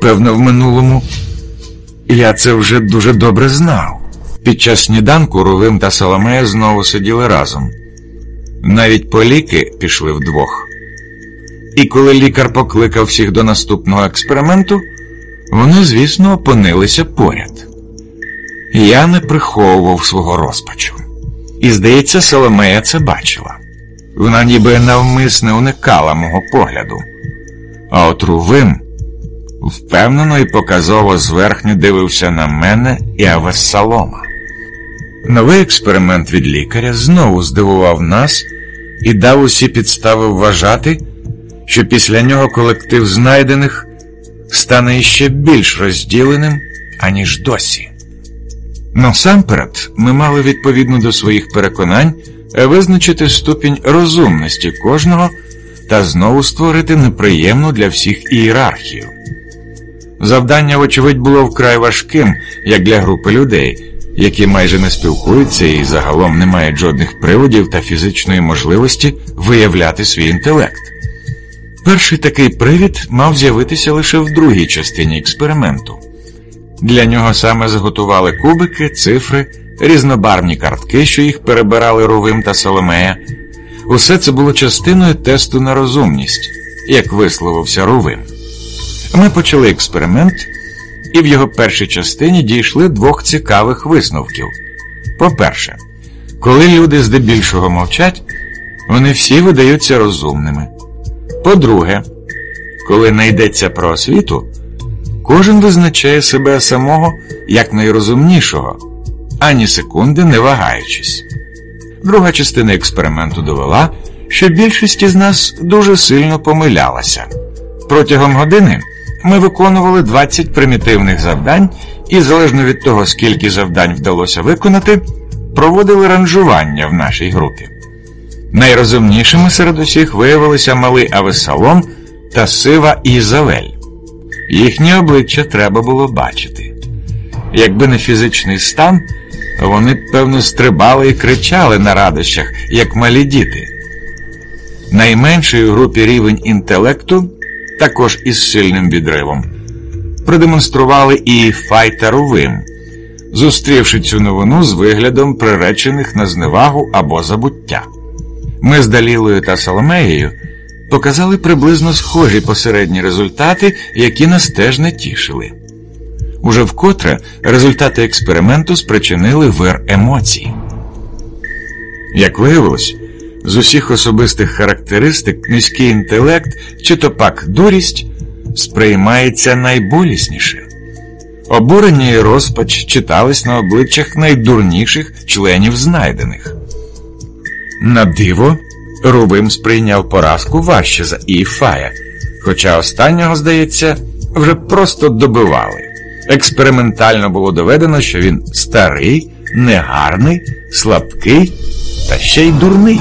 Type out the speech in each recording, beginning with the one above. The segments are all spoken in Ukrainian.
Певно, в минулому я це вже дуже добре знав. Під час сніданку Рувим та Соломея знову сиділи разом. Навіть по ліки пішли вдвох. І коли лікар покликав всіх до наступного експерименту, вони, звісно, опинилися поряд. Я не приховував свого розпачу. І, здається, Соломея це бачила. Вона ніби навмисне уникала мого погляду. А от Рувим впевнено і показово зверхньо дивився на мене і Авессалома. Новий експеримент від лікаря знову здивував нас і дав усі підстави вважати, що після нього колектив знайдених стане іще більш розділеним, аніж досі. Насамперед, ми мали відповідно до своїх переконань визначити ступінь розумності кожного та знову створити неприємну для всіх ієрархію. Завдання, вочевидь, було вкрай важким, як для групи людей, які майже не спілкуються і загалом не мають жодних приводів та фізичної можливості виявляти свій інтелект. Перший такий привід мав з'явитися лише в другій частині експерименту. Для нього саме зготували кубики, цифри, різнобарвні картки, що їх перебирали Рувим та Соломея. Усе це було частиною тесту на розумність, як висловився Рувим. Ми почали експеримент, і в його першій частині дійшли двох цікавих висновків. По-перше, коли люди здебільшого мовчать, вони всі видаються розумними. По-друге, коли не йдеться про освіту, кожен визначає себе самого як найрозумнішого, ані секунди не вагаючись. Друга частина експерименту довела, що більшість із нас дуже сильно помилялася. Протягом години ми виконували 20 примітивних завдань і, залежно від того, скільки завдань вдалося виконати, проводили ранжування в нашій групі. Найрозумнішими серед усіх виявилися малий Авесалом та сива Ізавель. Їхні обличчя треба було бачити. Якби не фізичний стан, вони певно, стрибали і кричали на радощах, як малі діти. Найменший у групі рівень інтелекту, також із сильним відривом, продемонстрували і Файтаровим, зустрівши цю новину з виглядом приречених на зневагу або забуття. Ми з Далілою та Соломеєю показали приблизно схожі посередні результати, які нас теж не тішили. Уже вкотре результати експерименту спричинили вир емоцій. Як виявилось, з усіх особистих характеристик низький інтелект чи то пак дурість сприймається найболісніше. Обурення і розпач читались на обличчях найдурніших членів знайдених. На диво, Рубим сприйняв поразку важче за Іфая, хоча останнього, здається, вже просто добивали. Експериментально було доведено, що він старий, негарний, слабкий та ще й дурний.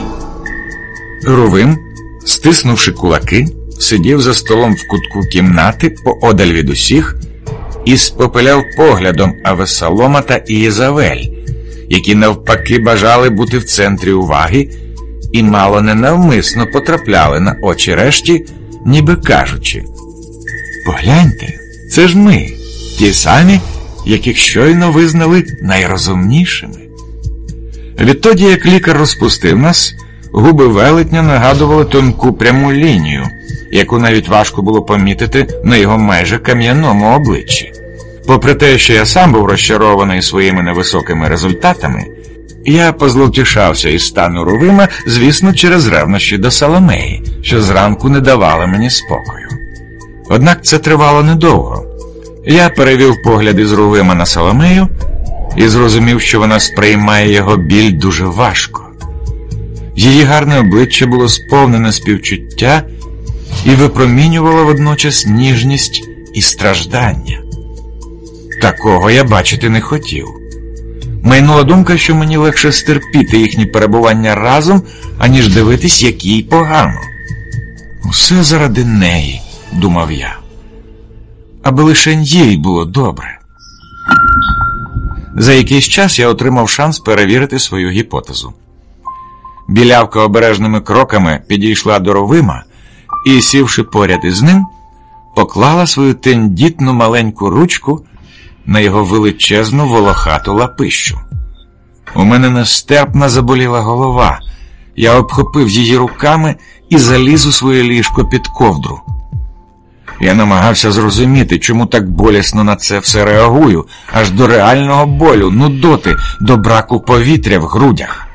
Рувим, стиснувши кулаки, сидів за столом в кутку кімнати поодаль від усіх і спопиляв поглядом Авесалома та Ієзавель, які навпаки бажали бути в центрі уваги і мало не навмисно потрапляли на очі решті, ніби кажучи: Погляньте, це ж ми, ті самі, яких щойно визнали найрозумнішими. Відтоді, як лікар розпустив нас, губи велетня нагадували тонку пряму лінію, яку навіть важко було помітити на його майже кам'яному обличчі. Попри те, що я сам був розчарований своїми невисокими результатами, я позловтішався із стану Рувима, звісно, через ревнощі до Соломеї, що зранку не давала мені спокою. Однак це тривало недовго. Я перевів погляди з Рувима на Соломею і зрозумів, що вона сприймає його біль дуже важко. Її гарне обличчя було сповнене співчуття і випромінювало водночас ніжність і страждання. Такого я бачити не хотів. Майнула думка, що мені легше стерпіти їхні перебування разом, аніж дивитись, як їй погано. Усе заради неї, думав я, аби лише їй було добре. За якийсь час я отримав шанс перевірити свою гіпотезу. Білявка обережними кроками підійшла до Ровима і, сівши поряд із ним, поклала свою тендітну маленьку ручку на його величезну волохату лапищу. У мене нестерпно заболіла голова. Я обхопив її руками і заліз у своє ліжко під ковдру. Я намагався зрозуміти, чому так болісно на це все реагую, аж до реального болю, нудоти, до браку повітря в грудях.